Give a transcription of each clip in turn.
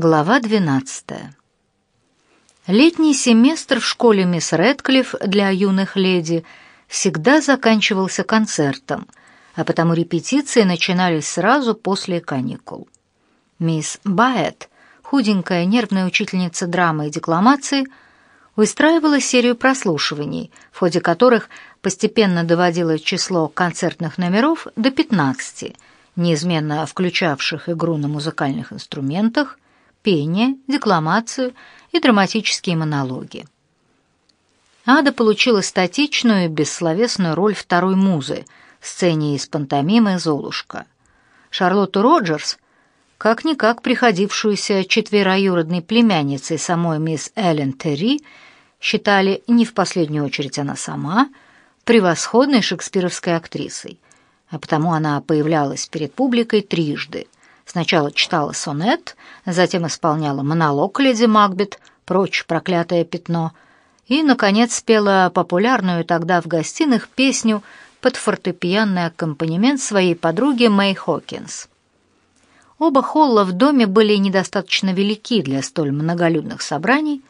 Глава 12. Летний семестр в школе мисс Рэдклифф для юных леди всегда заканчивался концертом, а потому репетиции начинались сразу после каникул. Мисс Байет, худенькая нервная учительница драмы и декламации, устраивала серию прослушиваний, в ходе которых постепенно доводила число концертных номеров до 15, неизменно включавших игру на музыкальных инструментах, пение, декламацию и драматические монологи. Ада получила статичную и бессловесную роль второй музы в сцене из пантомимы «Золушка». Шарлотту Роджерс, как-никак приходившуюся четвероюродной племянницей самой мисс Эллен Терри, считали не в последнюю очередь она сама превосходной шекспировской актрисой, а потому она появлялась перед публикой трижды. Сначала читала сонет, затем исполняла монолог леди Макбет, прочь проклятое пятно, и, наконец, спела популярную тогда в гостиных песню под фортепианный аккомпанемент своей подруги Мэй Хокинс. Оба холла в доме были недостаточно велики для столь многолюдных собраний,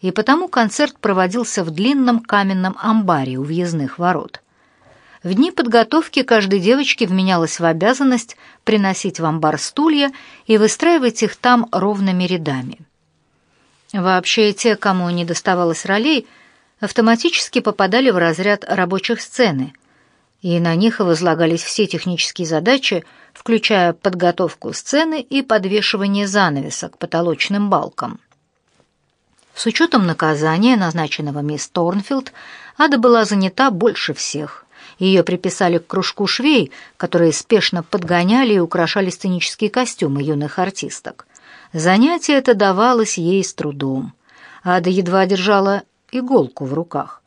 и потому концерт проводился в длинном каменном амбаре у въездных ворот. В дни подготовки каждой девочке вменялось в обязанность приносить в амбар стулья и выстраивать их там ровными рядами. Вообще, те, кому не доставалось ролей, автоматически попадали в разряд рабочих сцены, и на них возлагались все технические задачи, включая подготовку сцены и подвешивание занавеса к потолочным балкам. С учетом наказания, назначенного мисс Торнфилд, Ада была занята больше всех. Ее приписали к кружку швей, которые спешно подгоняли и украшали сценические костюмы юных артисток. Занятие это давалось ей с трудом. Ада едва держала иголку в руках.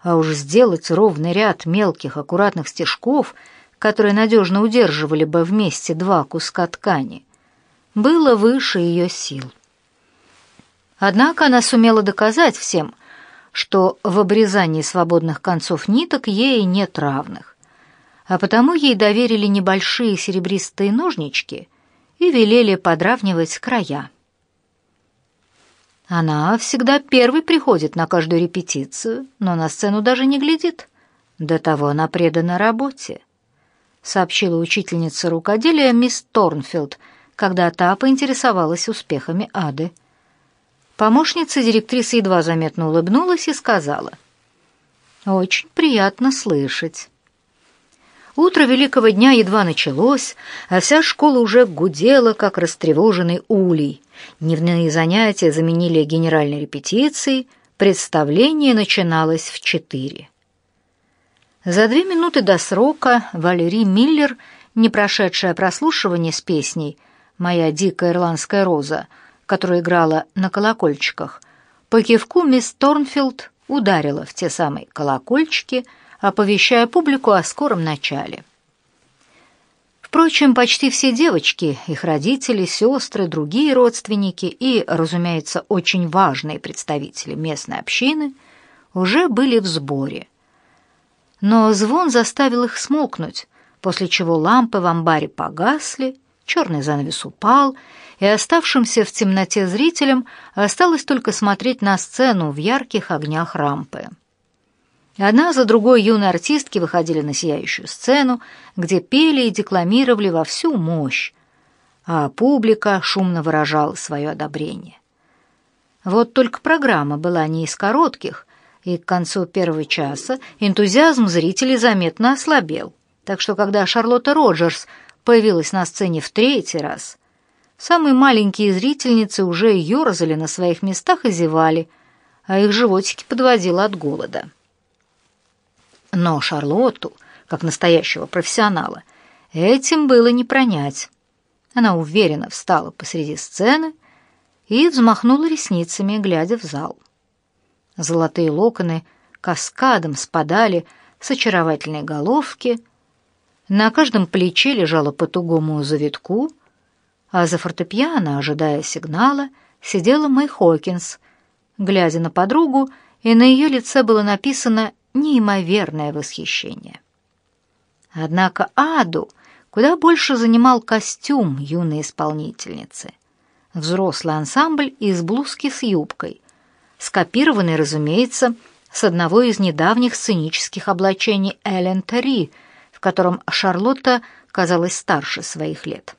А уж сделать ровный ряд мелких аккуратных стежков, которые надежно удерживали бы вместе два куска ткани, было выше ее сил. Однако она сумела доказать всем, что в обрезании свободных концов ниток ей нет равных. А потому ей доверили небольшие серебристые ножнички и велели подравнивать края. Она всегда первой приходит на каждую репетицию, но на сцену даже не глядит. До того она предана работе, сообщила учительница рукоделия мисс Торнфилд, когда та поинтересовалась успехами Ады. Помощница директрисы едва заметно улыбнулась и сказала. «Очень приятно слышать». Утро великого дня едва началось, а вся школа уже гудела, как растревоженный улей. Дневные занятия заменили генеральной репетицией, представление начиналось в четыре. За две минуты до срока Валерий Миллер, не прошедшая прослушивание с песней «Моя дикая ирландская роза», которая играла на колокольчиках, по кивку мисс Торнфилд ударила в те самые колокольчики, оповещая публику о скором начале. Впрочем, почти все девочки, их родители, сестры, другие родственники и, разумеется, очень важные представители местной общины уже были в сборе. Но звон заставил их смолкнуть, после чего лампы в амбаре погасли, черный занавес упал, и оставшимся в темноте зрителям осталось только смотреть на сцену в ярких огнях рампы. Одна за другой юные артистки выходили на сияющую сцену, где пели и декламировали во всю мощь, а публика шумно выражала свое одобрение. Вот только программа была не из коротких, и к концу первого часа энтузиазм зрителей заметно ослабел. Так что когда Шарлотта Роджерс появилась на сцене в третий раз, Самые маленькие зрительницы уже ерзали на своих местах и зевали, а их животики подводило от голода. Но Шарлотту, как настоящего профессионала, этим было не пронять. Она уверенно встала посреди сцены и взмахнула ресницами, глядя в зал. Золотые локоны каскадом спадали с очаровательной головки, на каждом плече лежало по тугому завитку — а за фортепиано, ожидая сигнала, сидела Мэй Хокинс, глядя на подругу, и на ее лице было написано неимоверное восхищение. Однако Аду куда больше занимал костюм юной исполнительницы. взрослый ансамбль из блузки с юбкой, скопированный, разумеется, с одного из недавних сценических облачений Эллен Терри, в котором Шарлотта казалась старше своих лет.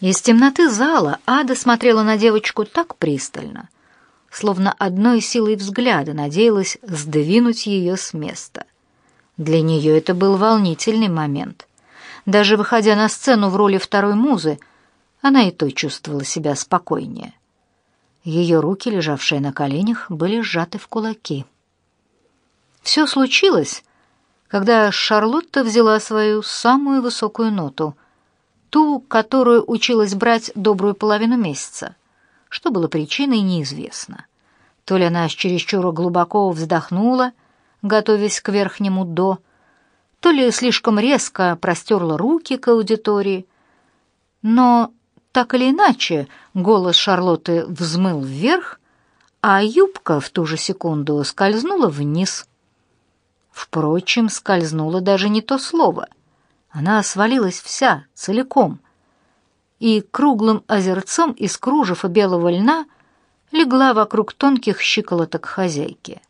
Из темноты зала Ада смотрела на девочку так пристально, словно одной силой взгляда надеялась сдвинуть ее с места. Для нее это был волнительный момент. Даже выходя на сцену в роли второй музы, она и то чувствовала себя спокойнее. Ее руки, лежавшие на коленях, были сжаты в кулаки. Все случилось, когда Шарлотта взяла свою самую высокую ноту, ту, которую училась брать добрую половину месяца. Что было причиной, неизвестно. То ли она чересчур глубоко вздохнула, готовясь к верхнему «до», то ли слишком резко простерла руки к аудитории. Но так или иначе голос Шарлотты взмыл вверх, а юбка в ту же секунду скользнула вниз. Впрочем, скользнуло даже не то слово. Она свалилась вся, целиком, и круглым озерцом из кружев и белого льна легла вокруг тонких щиколоток хозяйки.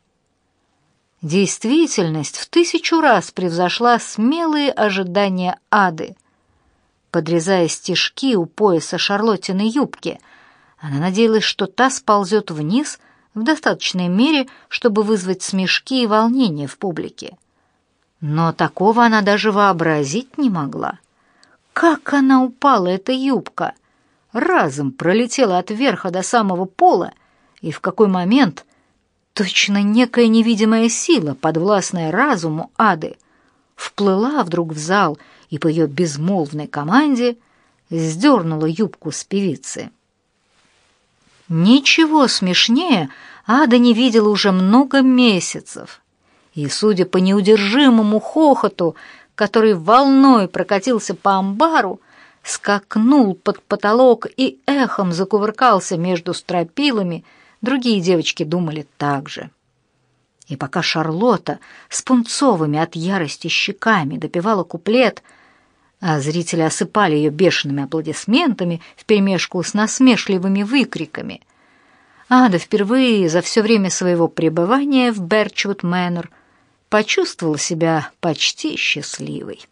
Действительность в тысячу раз превзошла смелые ожидания ады — подрезая стежки у пояса Шарлоттиной юбки. Она надеялась, что та сползет вниз в достаточной мере, чтобы вызвать смешки и волнение в публике. Но такого она даже вообразить не могла. Как она упала, эта юбка! Разом пролетела от верха до самого пола, и в какой момент точно некая невидимая сила, подвластная разуму ады, вплыла вдруг в зал и по ее безмолвной команде сдернула юбку с певицы. Ничего смешнее Ада не видела уже много месяцев, и, судя по неудержимому хохоту, который волной прокатился по амбару, скакнул под потолок и эхом закувыркался между стропилами, другие девочки думали так же. И пока Шарлотта с пунцовыми от ярости щеками допевала куплет, а зрители осыпали ее бешеными аплодисментами вперемешку с насмешливыми выкриками, Ада впервые за все время своего пребывания в Берчвуд Мэннер почувствовала себя почти счастливой.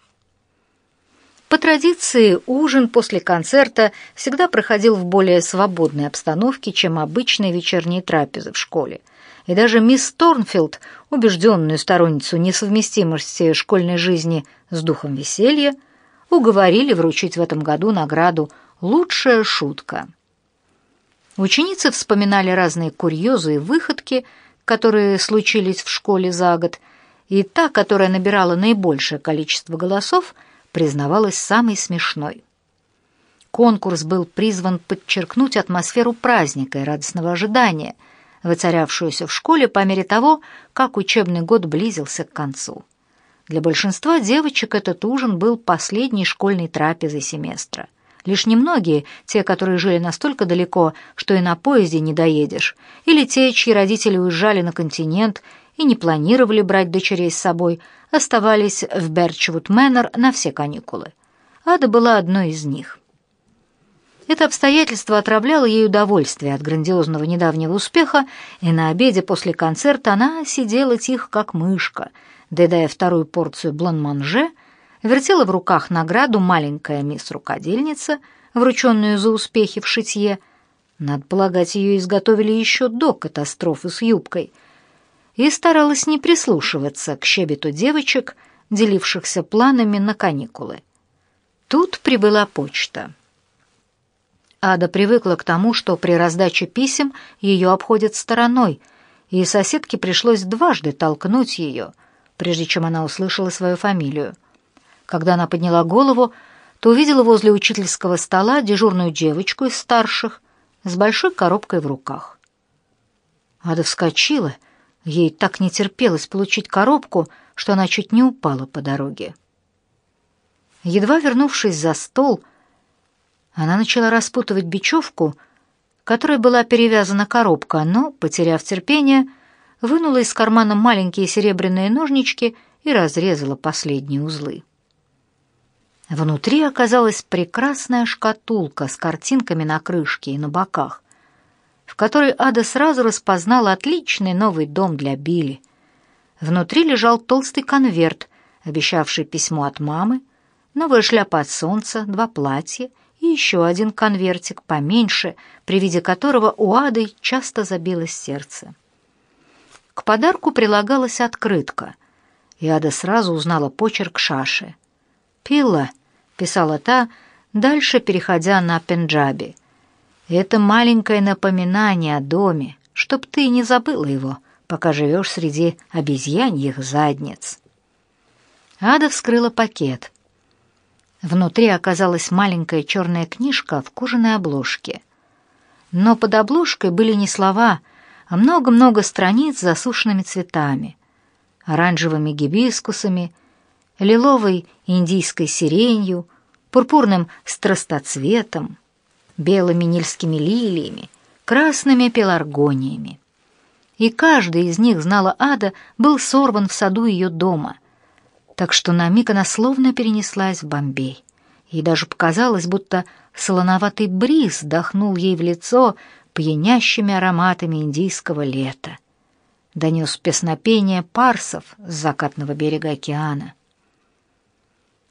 По традиции, ужин после концерта всегда проходил в более свободной обстановке, чем обычные вечерние трапезы в школе — и даже мисс Торнфилд, убежденную сторонницу несовместимости школьной жизни с духом веселья, уговорили вручить в этом году награду «Лучшая шутка». Ученицы вспоминали разные курьезы и выходки, которые случились в школе за год, и та, которая набирала наибольшее количество голосов, признавалась самой смешной. Конкурс был призван подчеркнуть атмосферу праздника и радостного ожидания – воцарявшуюся в школе по мере того, как учебный год близился к концу. Для большинства девочек этот ужин был последней школьной трапезой семестра. Лишь немногие, те, которые жили настолько далеко, что и на поезде не доедешь, или те, чьи родители уезжали на континент и не планировали брать дочерей с собой, оставались в Берчвуд Мэннер на все каникулы. Ада была одной из них. Это обстоятельство отравляло ей удовольствие от грандиозного недавнего успеха, и на обеде после концерта она сидела тихо, как мышка, доедая вторую порцию блан-манже, вертела в руках награду маленькая мисс-рукодельница, врученную за успехи в шитье. Надо полагать, ее изготовили еще до катастрофы с юбкой, и старалась не прислушиваться к щебету девочек, делившихся планами на каникулы. Тут прибыла почта. Ада привыкла к тому, что при раздаче писем ее обходят стороной, и соседке пришлось дважды толкнуть ее, прежде чем она услышала свою фамилию. Когда она подняла голову, то увидела возле учительского стола дежурную девочку из старших с большой коробкой в руках. Ада вскочила, ей так не терпелось получить коробку, что она чуть не упала по дороге. Едва вернувшись за стол, она начала распутывать бечевку, которой была перевязана коробка, но, потеряв терпение, вынула из кармана маленькие серебряные ножнички и разрезала последние узлы. Внутри оказалась прекрасная шкатулка с картинками на крышке и на боках, в которой Ада сразу распознала отличный новый дом для Билли. Внутри лежал толстый конверт, обещавший письмо от мамы, новая шляпа от солнца, два платья и еще один конвертик поменьше, при виде которого у Ады часто забилось сердце. К подарку прилагалась открытка, и Ада сразу узнала почерк Шаши. «Пила», — писала та, дальше переходя на пенджаби. «Это маленькое напоминание о доме, чтоб ты не забыла его, пока живешь среди обезьяньих задниц». Ада вскрыла пакет. Внутри оказалась маленькая черная книжка в кожаной обложке. Но под обложкой были не слова, а много-много страниц с засушенными цветами, оранжевыми гибискусами, лиловой индийской сиренью, пурпурным страстоцветом, белыми нильскими лилиями, красными пеларгониями. И каждый из них, знала Ада, был сорван в саду ее дома, так что на миг она словно перенеслась в Бомбей. Ей даже показалось, будто солоноватый бриз дохнул ей в лицо пьянящими ароматами индийского лета. Донес песнопение парсов с закатного берега океана.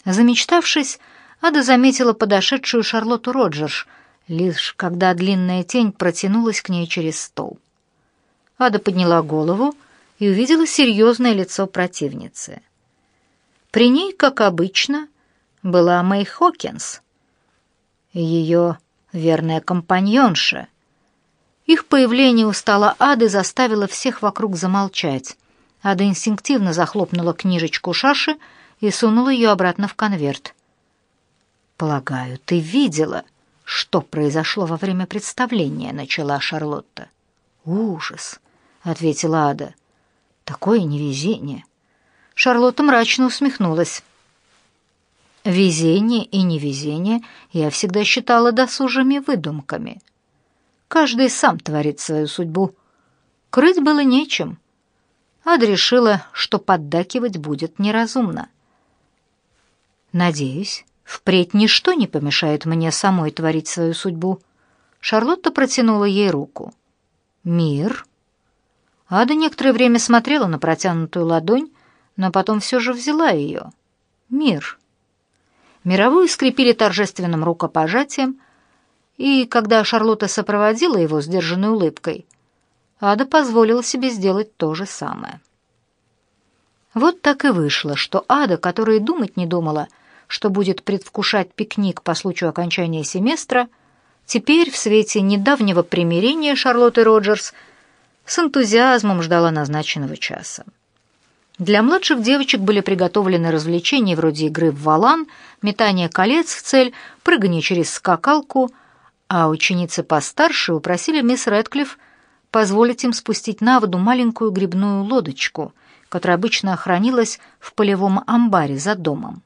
Замечтавшись, Ада заметила подошедшую Шарлотту Роджерш, лишь когда длинная тень протянулась к ней через стол. Ада подняла голову и увидела серьезное лицо противницы — при ней, как обычно, была Мэй Хокинс, ее верная компаньонша. Их появление у стола Ады заставило всех вокруг замолчать. Ада инстинктивно захлопнула книжечку Шаши и сунула ее обратно в конверт. «Полагаю, ты видела, что произошло во время представления», — начала Шарлотта. «Ужас», — ответила Ада. «Такое невезение». Шарлотта мрачно усмехнулась. Везение и невезение я всегда считала досужими выдумками. Каждый сам творит свою судьбу. Крыть было нечем. Ада решила, что поддакивать будет неразумно. «Надеюсь, впредь ничто не помешает мне самой творить свою судьбу». Шарлотта протянула ей руку. «Мир?» Ада некоторое время смотрела на протянутую ладонь, но потом все же взяла ее. Мир. Мировую скрепили торжественным рукопожатием, и когда Шарлотта сопроводила его сдержанной улыбкой, Ада позволила себе сделать то же самое. Вот так и вышло, что Ада, которая думать не думала, что будет предвкушать пикник по случаю окончания семестра, теперь в свете недавнего примирения Шарлотты Роджерс с энтузиазмом ждала назначенного часа. Для младших девочек были приготовлены развлечения вроде игры в валан, метания колец в цель, прыгания через скакалку, а ученицы постарше упросили мисс Рэдклифф позволить им спустить на воду маленькую грибную лодочку, которая обычно хранилась в полевом амбаре за домом.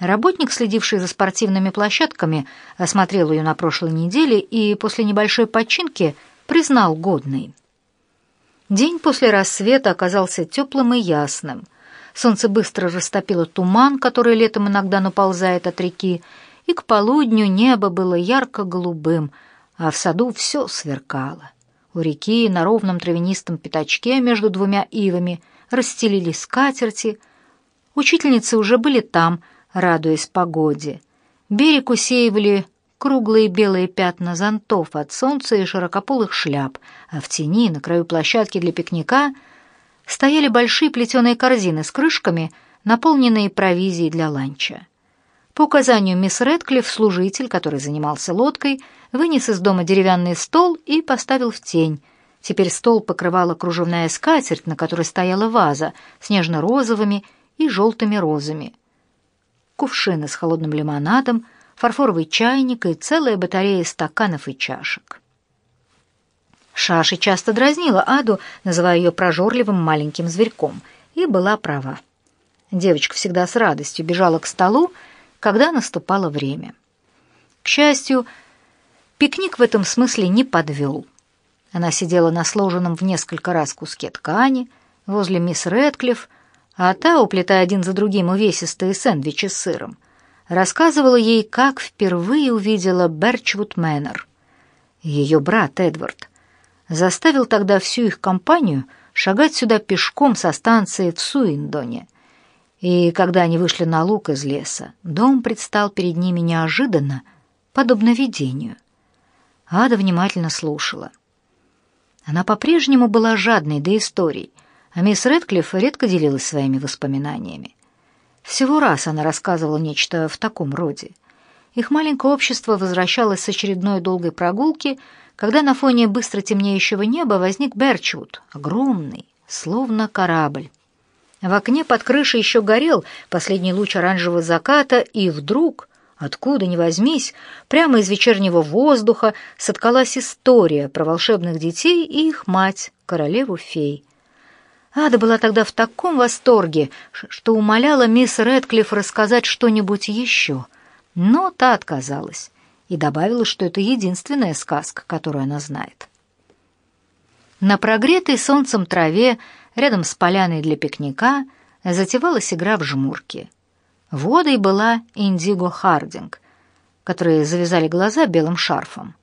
Работник, следивший за спортивными площадками, осмотрел ее на прошлой неделе и после небольшой починки признал годной. День после рассвета оказался теплым и ясным. Солнце быстро растопило туман, который летом иногда наползает от реки, и к полудню небо было ярко-голубым, а в саду все сверкало. У реки на ровном травянистом пятачке между двумя ивами расстелились скатерти. Учительницы уже были там, радуясь погоде. Берег усеивали круглые белые пятна зонтов от солнца и широкополых шляп, а в тени, на краю площадки для пикника, стояли большие плетеные корзины с крышками, наполненные провизией для ланча. По указанию мисс Рэдклифф служитель, который занимался лодкой, вынес из дома деревянный стол и поставил в тень. Теперь стол покрывала кружевная скатерть, на которой стояла ваза с нежно-розовыми и желтыми розами. Кувшины с холодным лимонадом — фарфоровый чайник и целая батарея стаканов и чашек. Шаши часто дразнила Аду, называя ее прожорливым маленьким зверьком, и была права. Девочка всегда с радостью бежала к столу, когда наступало время. К счастью, пикник в этом смысле не подвел. Она сидела на сложенном в несколько раз куске ткани возле мисс Рэдклифф, а та, уплетая один за другим увесистые сэндвичи с сыром, рассказывала ей, как впервые увидела Берчвуд Мэннер. Ее брат Эдвард заставил тогда всю их компанию шагать сюда пешком со станции в Суиндоне. И когда они вышли на луг из леса, дом предстал перед ними неожиданно, подобно видению. Ада внимательно слушала. Она по-прежнему была жадной до историй, а мисс Рэдклифф редко делилась своими воспоминаниями. Всего раз она рассказывала нечто в таком роде. Их маленькое общество возвращалось с очередной долгой прогулки, когда на фоне быстро темнеющего неба возник Берчвуд, огромный, словно корабль. В окне под крышей еще горел последний луч оранжевого заката, и вдруг, откуда ни возьмись, прямо из вечернего воздуха соткалась история про волшебных детей и их мать, королеву-фей. Ада была тогда в таком восторге, что умоляла мисс Рэдклифф рассказать что-нибудь еще, но та отказалась и добавила, что это единственная сказка, которую она знает. На прогретой солнцем траве, рядом с поляной для пикника, затевалась игра в жмурки. Водой была Индиго Хардинг, которые завязали глаза белым шарфом.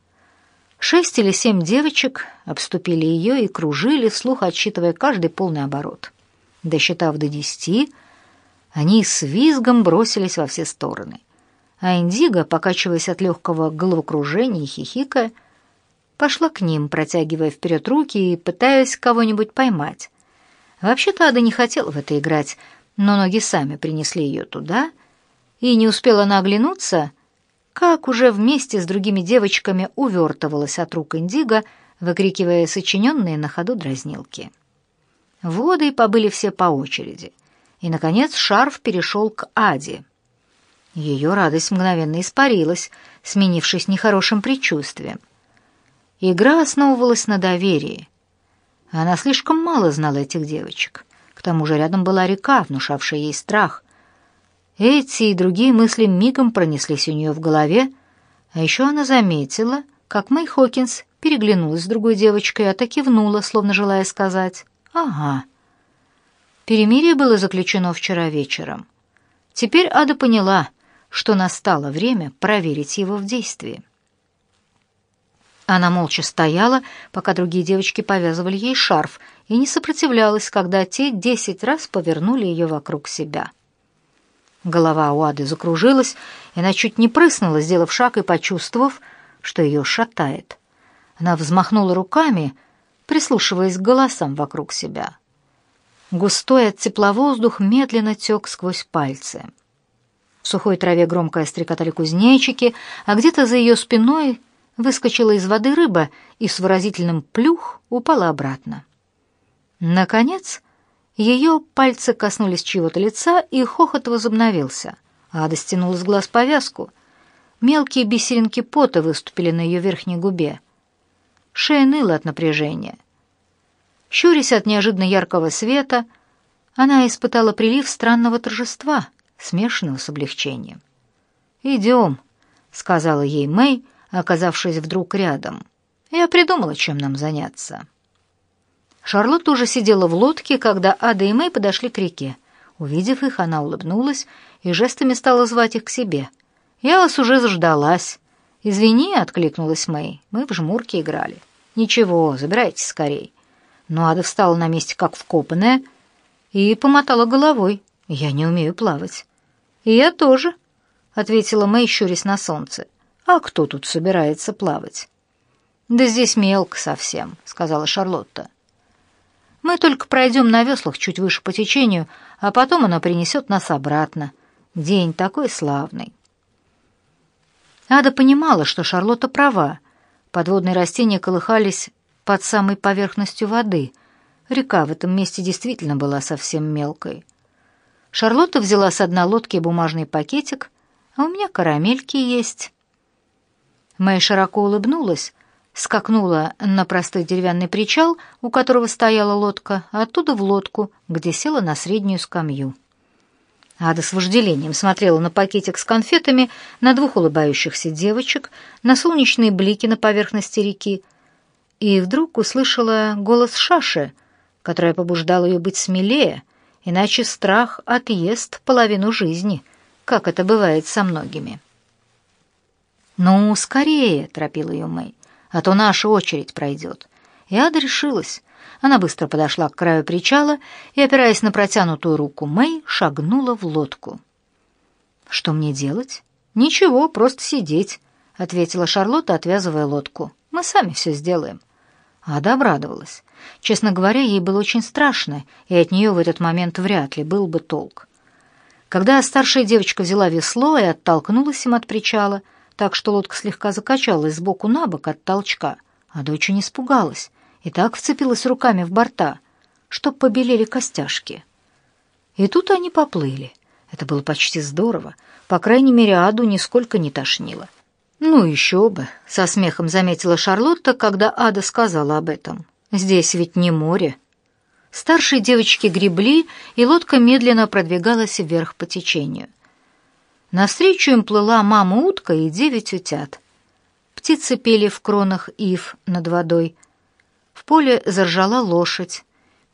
Шесть или семь девочек обступили ее и кружили, вслух отсчитывая каждый полный оборот. Досчитав до десяти, они с визгом бросились во все стороны. А Индиго, покачиваясь от легкого головокружения и хихикая, пошла к ним, протягивая вперед руки и пытаясь кого-нибудь поймать. Вообще-то Ада не хотела в это играть, но ноги сами принесли ее туда, и не успела она оглянуться, как уже вместе с другими девочками увертывалась от рук Индиго, выкрикивая сочиненные на ходу дразнилки. Воды побыли все по очереди, и, наконец, шарф перешел к Аде. Ее радость мгновенно испарилась, сменившись нехорошим предчувствием. Игра основывалась на доверии. Она слишком мало знала этих девочек. К тому же рядом была река, внушавшая ей страх, эти и другие мысли мигом пронеслись у нее в голове, а еще она заметила, как Мэй Хокинс переглянулась с другой девочкой, а та кивнула, словно желая сказать «Ага». Перемирие было заключено вчера вечером. Теперь Ада поняла, что настало время проверить его в действии. Она молча стояла, пока другие девочки повязывали ей шарф, и не сопротивлялась, когда те десять раз повернули ее вокруг себя. Голова у Ады закружилась, и она чуть не прыснула, сделав шаг и почувствовав, что ее шатает. Она взмахнула руками, прислушиваясь к голосам вокруг себя. Густой от тепла воздух медленно тек сквозь пальцы. В сухой траве громко стрекотали кузнечики, а где-то за ее спиной выскочила из воды рыба и с выразительным плюх упала обратно. Наконец, ее пальцы коснулись чьего-то лица, и хохот возобновился. Ада стянула с глаз повязку. Мелкие бисеринки пота выступили на ее верхней губе. Шея ныла от напряжения. Щурясь от неожиданно яркого света, она испытала прилив странного торжества, смешанного с облегчением. «Идем», — сказала ей Мэй, оказавшись вдруг рядом. «Я придумала, чем нам заняться». Шарлотта уже сидела в лодке, когда Ада и Мэй подошли к реке. Увидев их, она улыбнулась и жестами стала звать их к себе. «Я вас уже заждалась». «Извини», — откликнулась Мэй, — «мы в жмурке играли». «Ничего, забирайтесь скорей». Но Ада встала на месте, как вкопанная, и помотала головой. «Я не умею плавать». «И я тоже», — ответила Мэй, щурясь на солнце. «А кто тут собирается плавать?» «Да здесь мелко совсем», — сказала Шарлотта. Мы только пройдем на веслах чуть выше по течению, а потом она принесет нас обратно. День такой славный. Ада понимала, что Шарлотта права. Подводные растения колыхались под самой поверхностью воды. Река в этом месте действительно была совсем мелкой. Шарлотта взяла с одной лодки бумажный пакетик, а у меня карамельки есть. Мэй широко улыбнулась, скакнула на простой деревянный причал, у которого стояла лодка, оттуда в лодку, где села на среднюю скамью. Ада с вожделением смотрела на пакетик с конфетами, на двух улыбающихся девочек, на солнечные блики на поверхности реки, и вдруг услышала голос Шаши, которая побуждала ее быть смелее, иначе страх отъест половину жизни, как это бывает со многими. «Ну, скорее!» — торопила ее Мэй, — «а то наша очередь пройдет». И Ада решилась. Она быстро подошла к краю причала и, опираясь на протянутую руку Мэй, шагнула в лодку. «Что мне делать?» «Ничего, просто сидеть», — ответила Шарлотта, отвязывая лодку. «Мы сами все сделаем». Ада обрадовалась. Честно говоря, ей было очень страшно, и от нее в этот момент вряд ли был бы толк. Когда старшая девочка взяла весло и оттолкнулась им от причала, так что лодка слегка закачалась сбоку на бок от толчка, Ада очень испугалась и так вцепилась руками в борта, что побелели костяшки. И тут они поплыли. Это было почти здорово. По крайней мере, Аду нисколько не тошнило. «Ну еще бы», — со смехом заметила Шарлотта, когда Ада сказала об этом. «Здесь ведь не море». Старшие девочки гребли, и лодка медленно продвигалась вверх по течению. Навстречу им плыла мама-утка и девять утят. Птицы пели в кронах ив над водой. В поле заржала лошадь.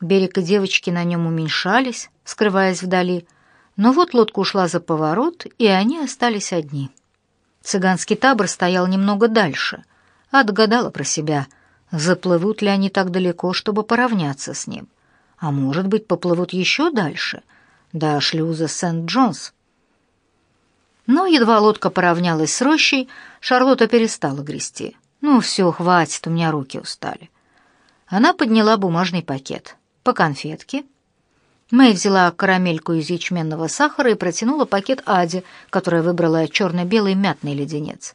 Берег и девочки на нем уменьшались, скрываясь вдали. Но вот лодка ушла за поворот, и они остались одни. Цыганский табор стоял немного дальше. Отгадала про себя, заплывут ли они так далеко, чтобы поравняться с ним. А может быть, поплывут еще дальше, до шлюза Сент-Джонс. Но едва лодка поравнялась с рощей, Шарлотта перестала грести. «Ну все, хватит, у меня руки устали». Она подняла бумажный пакет. По конфетке, Мэй взяла карамельку из ячменного сахара и протянула пакет Аде, которая выбрала черно-белый мятный леденец.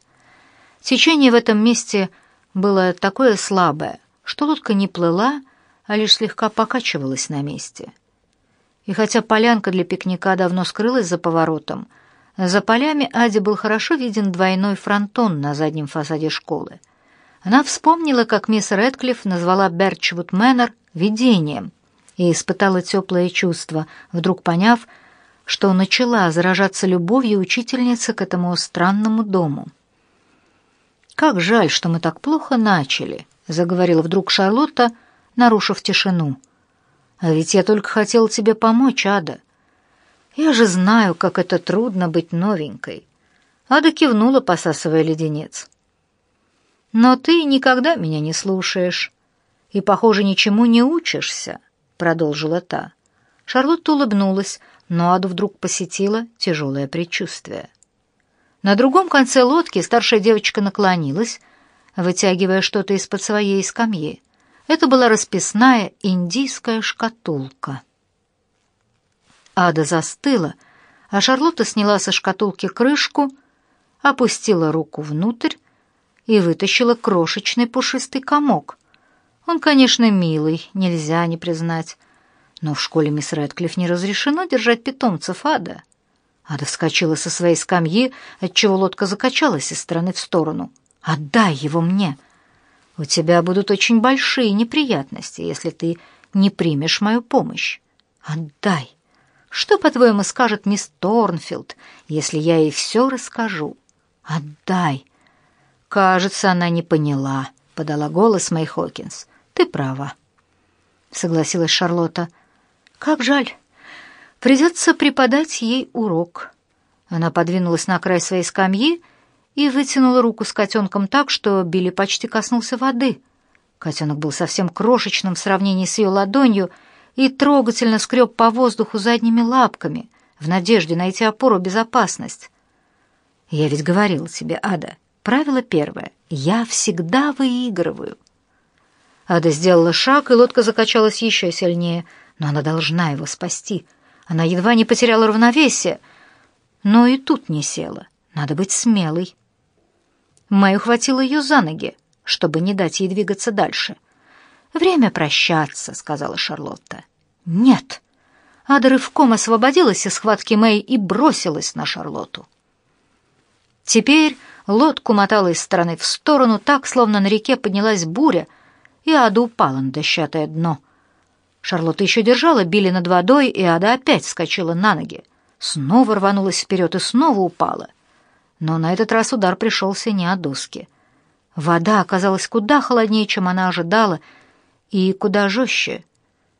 Течение в этом месте было такое слабое, что лодка не плыла, а лишь слегка покачивалась на месте. И хотя полянка для пикника давно скрылась за поворотом, за полями Аде был хорошо виден двойной фронтон на заднем фасаде школы. Она вспомнила, как мисс Рэдклифф назвала Берчвуд Мэннер «видением», и испытала теплое чувство, вдруг поняв, что начала заражаться любовью учительницы к этому странному дому. «Как жаль, что мы так плохо начали», — заговорила вдруг Шарлотта, нарушив тишину. «А ведь я только хотела тебе помочь, Ада. Я же знаю, как это трудно быть новенькой». Ада кивнула, посасывая леденец. «Но ты никогда меня не слушаешь и, похоже, ничему не учишься» продолжила та. Шарлотта улыбнулась, но Аду вдруг посетила тяжелое предчувствие. На другом конце лодки старшая девочка наклонилась, вытягивая что-то из-под своей скамьи. Это была расписная индийская шкатулка. Ада застыла, а Шарлотта сняла со шкатулки крышку, опустила руку внутрь и вытащила крошечный пушистый комок, он, конечно, милый, нельзя не признать. Но в школе мисс Рэдклифф не разрешено держать питомцев ада. Ада вскочила со своей скамьи, отчего лодка закачалась из стороны в сторону. «Отдай его мне! У тебя будут очень большие неприятности, если ты не примешь мою помощь. Отдай! Что, по-твоему, скажет мисс Торнфилд, если я ей все расскажу? Отдай!» «Кажется, она не поняла», — подала голос Мэй Хокинс. Ты права, согласилась Шарлотта. Как жаль. Придется преподать ей урок. Она подвинулась на край своей скамьи и вытянула руку с котенком так, что Билли почти коснулся воды. Котенок был совсем крошечным в сравнении с ее ладонью и трогательно скреб по воздуху задними лапками в надежде найти опору безопасность. Я ведь говорила тебе, Ада, правило первое — я всегда выигрываю. Ада сделала шаг, и лодка закачалась еще сильнее, но она должна его спасти. Она едва не потеряла равновесие, но и тут не села. Надо быть смелой. Мэй ухватила ее за ноги, чтобы не дать ей двигаться дальше. «Время прощаться», — сказала Шарлотта. «Нет». Ада рывком освободилась из схватки Мэй и бросилась на Шарлотту. Теперь лодку мотала из стороны в сторону, так, словно на реке поднялась буря — и Ада упала на дощатое дно. Шарлотта еще держала Билли над водой, и Ада опять вскочила на ноги. Снова рванулась вперед и снова упала. Но на этот раз удар пришелся не о доски. Вода оказалась куда холоднее, чем она ожидала, и куда жестче.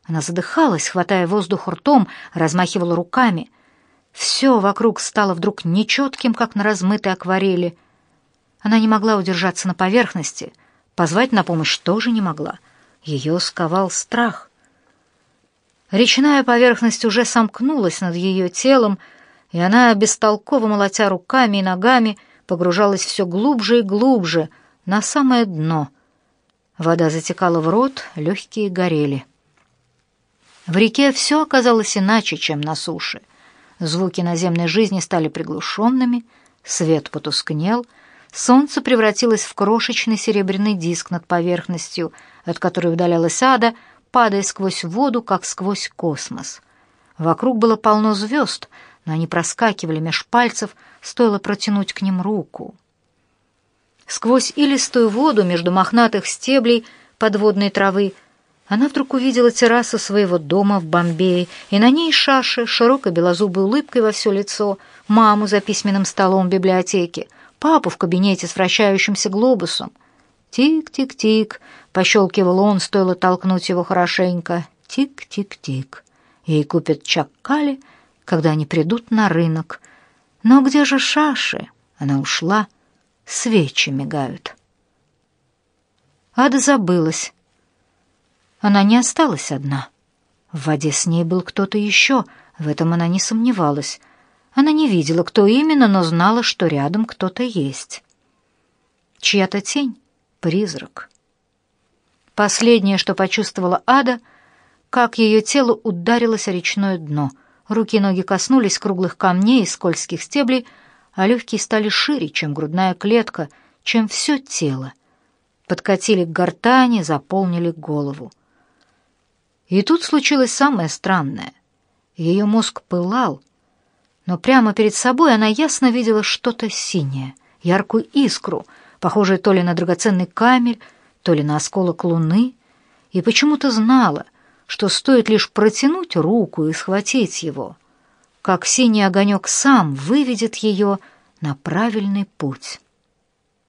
Она задыхалась, хватая воздух ртом, размахивала руками. Все вокруг стало вдруг нечетким, как на размытой акварели. Она не могла удержаться на поверхности, позвать на помощь тоже не могла. Ее сковал страх. Речная поверхность уже сомкнулась над ее телом, и она, бестолково молотя руками и ногами, погружалась все глубже и глубже, на самое дно. Вода затекала в рот, легкие горели. В реке все оказалось иначе, чем на суше. Звуки наземной жизни стали приглушенными, свет потускнел, солнце превратилось в крошечный серебряный диск над поверхностью, от которой удалялась ада, падая сквозь воду, как сквозь космос. Вокруг было полно звезд, но они проскакивали меж пальцев, стоило протянуть к ним руку. Сквозь илистую воду между мохнатых стеблей подводной травы она вдруг увидела террасу своего дома в Бомбее, и на ней Шаши, широкой белозубой улыбкой во все лицо, маму за письменным столом в библиотеке, папу в кабинете с вращающимся глобусом. Тик-тик-тик, пощелкивал он, стоило толкнуть его хорошенько. Тик-тик-тик. Ей купят чаккали, когда они придут на рынок. Но где же Шаши? Она ушла. Свечи мигают. Ада забылась. Она не осталась одна. В воде с ней был кто-то еще, в этом она не сомневалась. Она не видела, кто именно, но знала, что рядом кто-то есть. Чья-то тень, призрак. Последнее, что почувствовала Ада, как ее тело ударилось о речное дно. Руки и ноги коснулись круглых камней и скользких стеблей, а легкие стали шире, чем грудная клетка, чем все тело. Подкатили к гортани, заполнили голову. И тут случилось самое странное. Ее мозг пылал, но прямо перед собой она ясно видела что-то синее, яркую искру, похожую то ли на драгоценный камень, то ли на осколок луны, и почему-то знала, что стоит лишь протянуть руку и схватить его, как синий огонек сам выведет ее на правильный путь.